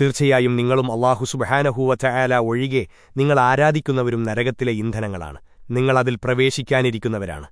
തീർച്ചയായും നിങ്ങളും അള്ളാഹു സുബഹാനഹൂവ ഒഴികെ നിങ്ങൾ ആരാധിക്കുന്നവരും നരകത്തിലെ ഇന്ധനങ്ങളാണ്. നിങ്ങളതിൽ പ്രവേശിക്കാനിരിക്കുന്നവരാണ്.